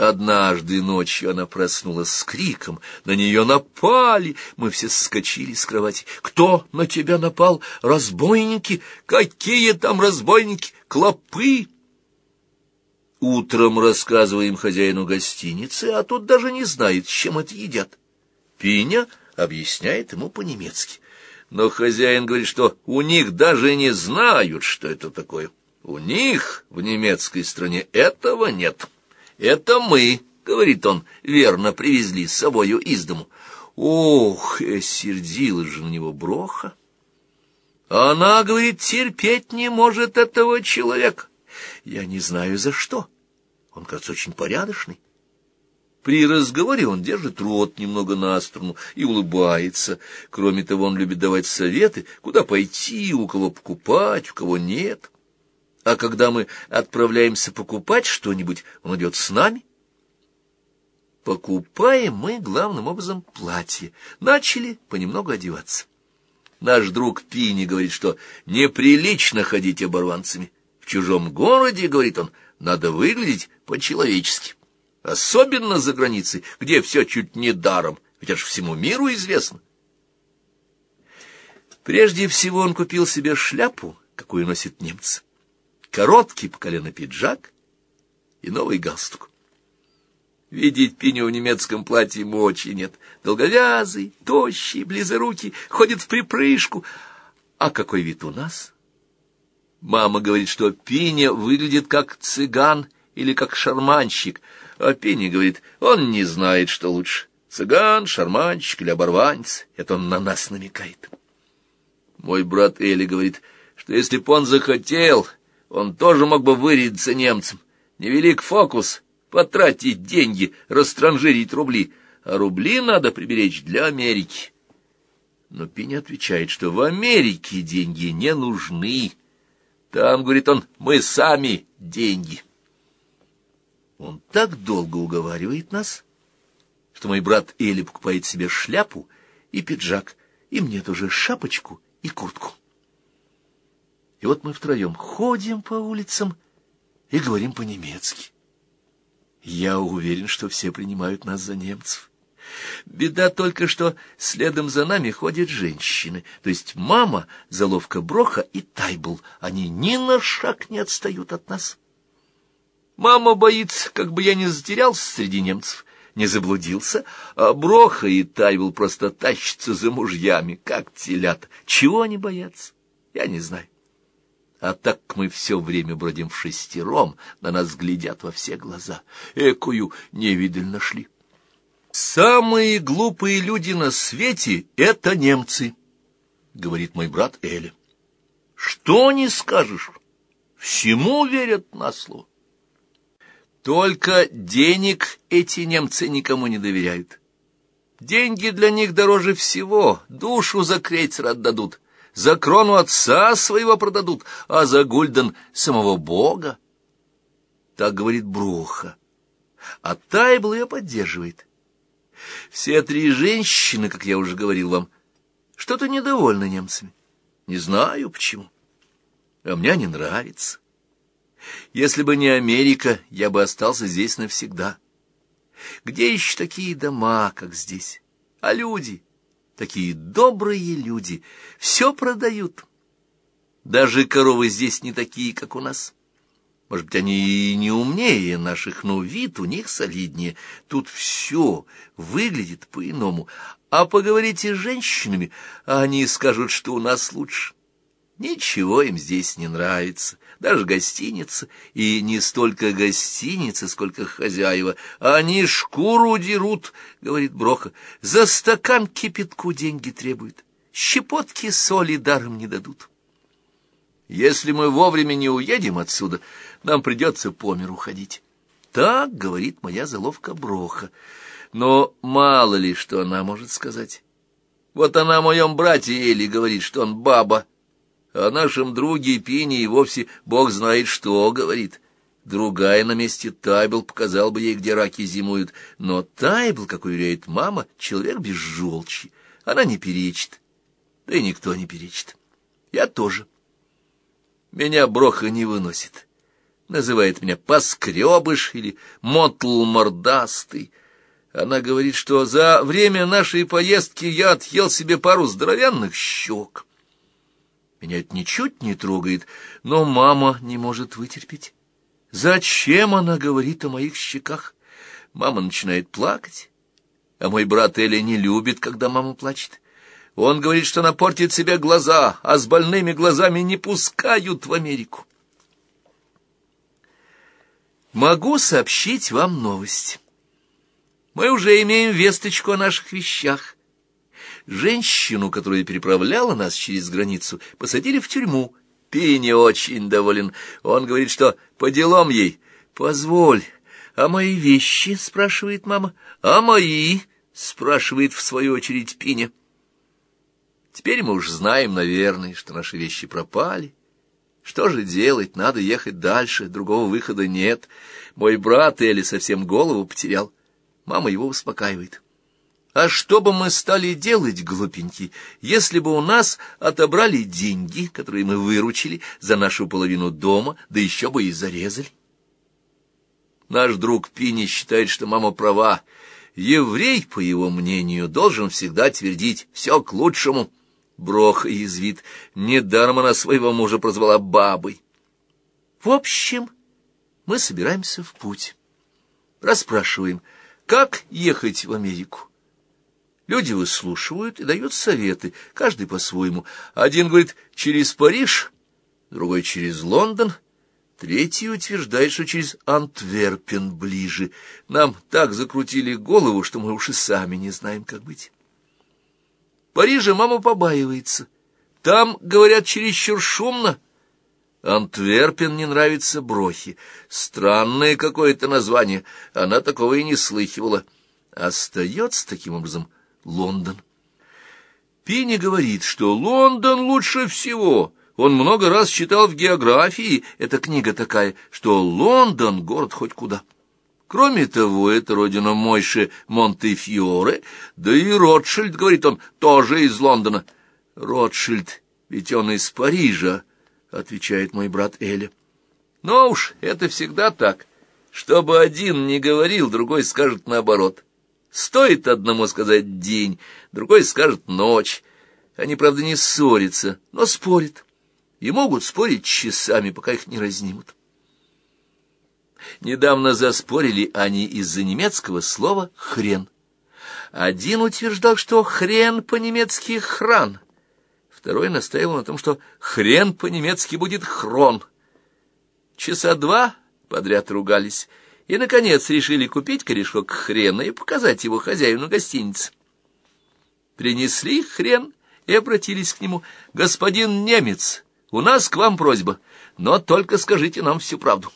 Однажды ночью она проснулась с криком. На нее напали. Мы все скочили с кровати. «Кто на тебя напал? Разбойники? Какие там разбойники? Клопы?» Утром рассказываем хозяину гостиницы, а тот даже не знает, чем это едят. Пиня объясняет ему по-немецки. Но хозяин говорит, что у них даже не знают, что это такое. У них в немецкой стране этого нет. Это мы, говорит он, верно привезли с собою из дому. Ох, и сердилась же на него Броха. Она, говорит, терпеть не может этого человека. Я не знаю за что. Он, кажется, очень порядочный. При разговоре он держит рот немного на сторону и улыбается. Кроме того, он любит давать советы, куда пойти, у кого покупать, у кого нет. А когда мы отправляемся покупать что-нибудь, он идет с нами. Покупаем мы главным образом платье. Начали понемногу одеваться. Наш друг Пини говорит, что неприлично ходить оборванцами. В чужом городе, говорит он, надо выглядеть по-человечески. Особенно за границей, где все чуть не даром, ведь аж всему миру известно. Прежде всего он купил себе шляпу, какую носят немцы, короткий по колено пиджак и новый галстук. Видеть Пиню в немецком платье мочи нет. Долговязый, тощий, близорукий, ходит в припрыжку. А какой вид у нас? Мама говорит, что Пиня выглядит как цыган или как шарманщик — а Пенни говорит, он не знает, что лучше. Цыган, шарманщик или оборванец. Это он на нас намекает. Мой брат Эли говорит, что если б он захотел, он тоже мог бы вырядиться немцем. Невелик фокус — потратить деньги, растранжирить рубли. А рубли надо приберечь для Америки. Но Пенни отвечает, что в Америке деньги не нужны. Там, говорит он, мы сами деньги. Он так долго уговаривает нас, что мой брат Эли покупает себе шляпу и пиджак, и мне тоже шапочку и куртку. И вот мы втроем ходим по улицам и говорим по-немецки. Я уверен, что все принимают нас за немцев. Беда только, что следом за нами ходят женщины, то есть мама, заловка Броха и Тайбл. Они ни на шаг не отстают от нас. Мама боится, как бы я не затерялся среди немцев, не заблудился, а Броха и Тайвел просто тащатся за мужьями, как телята. Чего они боятся, я не знаю. А так мы все время бродим в шестером, на нас глядят во все глаза. Экую невидаль нашли. Самые глупые люди на свете — это немцы, — говорит мой брат Эля. Что не скажешь, всему верят на слово. Только денег эти немцы никому не доверяют. Деньги для них дороже всего, душу за крейцер отдадут, за крону отца своего продадут, а за гульден самого бога. Так говорит Бруха, а Тайбл ее поддерживает. Все три женщины, как я уже говорил вам, что-то недовольны немцами. Не знаю почему. А мне не нравится. Если бы не Америка, я бы остался здесь навсегда. Где еще такие дома, как здесь? А люди, такие добрые люди, все продают. Даже коровы здесь не такие, как у нас. Может быть, они и не умнее наших, но вид у них солиднее. Тут все выглядит по-иному. А поговорите с женщинами, а они скажут, что у нас лучше. Ничего им здесь не нравится, даже гостиница, и не столько гостиница, сколько хозяева. Они шкуру дерут, — говорит Броха, — за стакан кипятку деньги требуют, щепотки соли даром не дадут. Если мы вовремя не уедем отсюда, нам придется по миру ходить. Так говорит моя заловка Броха. Но мало ли, что она может сказать. Вот она о моем брате Эли говорит, что он баба, о нашем друге Пине и вовсе бог знает что говорит. Другая на месте Тайбл показал бы ей, где раки зимуют. Но Тайбл, как уверяет мама, человек без желчи. Она не перечит. Да и никто не перечит. Я тоже. Меня Броха не выносит. называет меня поскребыш или мотл мордастый. Она говорит, что за время нашей поездки я отъел себе пару здоровенных щек. Меня это ничуть не трогает, но мама не может вытерпеть. Зачем она говорит о моих щеках? Мама начинает плакать, а мой брат Эля не любит, когда мама плачет. Он говорит, что она портит себе глаза, а с больными глазами не пускают в Америку. Могу сообщить вам новость. Мы уже имеем весточку о наших вещах. Женщину, которая переправляла нас через границу, посадили в тюрьму. Пенни очень доволен. Он говорит, что по делам ей. «Позволь, а мои вещи?» — спрашивает мама. «А мои?» — спрашивает в свою очередь Пиня. Теперь мы уж знаем, наверное, что наши вещи пропали. Что же делать? Надо ехать дальше, другого выхода нет. Мой брат Эли совсем голову потерял. Мама его успокаивает. А что бы мы стали делать, глупенький, если бы у нас отобрали деньги, которые мы выручили за нашу половину дома, да еще бы и зарезали? Наш друг Пини считает, что мама права. Еврей, по его мнению, должен всегда твердить «все к лучшему». Брох язвит. Недаром она своего мужа прозвала бабой. В общем, мы собираемся в путь. Расспрашиваем, как ехать в Америку. Люди выслушивают и дают советы, каждый по-своему. Один говорит «через Париж», другой «через Лондон», третий утверждает, что через Антверпен ближе. Нам так закрутили голову, что мы уж и сами не знаем, как быть. Парижа мама побаивается. Там, говорят, чересчур шумно. Антверпен не нравится Брохи. Странное какое-то название. Она такого и не слыхивала. Остается таким образом Лондон. Пини говорит, что Лондон лучше всего. Он много раз читал в географии, эта книга такая, что Лондон — город хоть куда. Кроме того, это родина Мойши Монтефьоре, да и Ротшильд, говорит он, тоже из Лондона. Ротшильд, ведь он из Парижа, отвечает мой брат Эля. Но уж это всегда так. Чтобы один не говорил, другой скажет наоборот. Стоит одному сказать день, другой скажет ночь. Они, правда, не ссорятся, но спорят. И могут спорить часами, пока их не разнимут. Недавно заспорили они из-за немецкого слова «хрен». Один утверждал, что «хрен» по-немецки «хран». Второй настаивал на том, что «хрен» по-немецки будет «хрон». Часа два подряд ругались, и, наконец, решили купить корешок хрена и показать его хозяину гостиницы. Принесли хрен и обратились к нему. «Господин немец, у нас к вам просьба, но только скажите нам всю правду».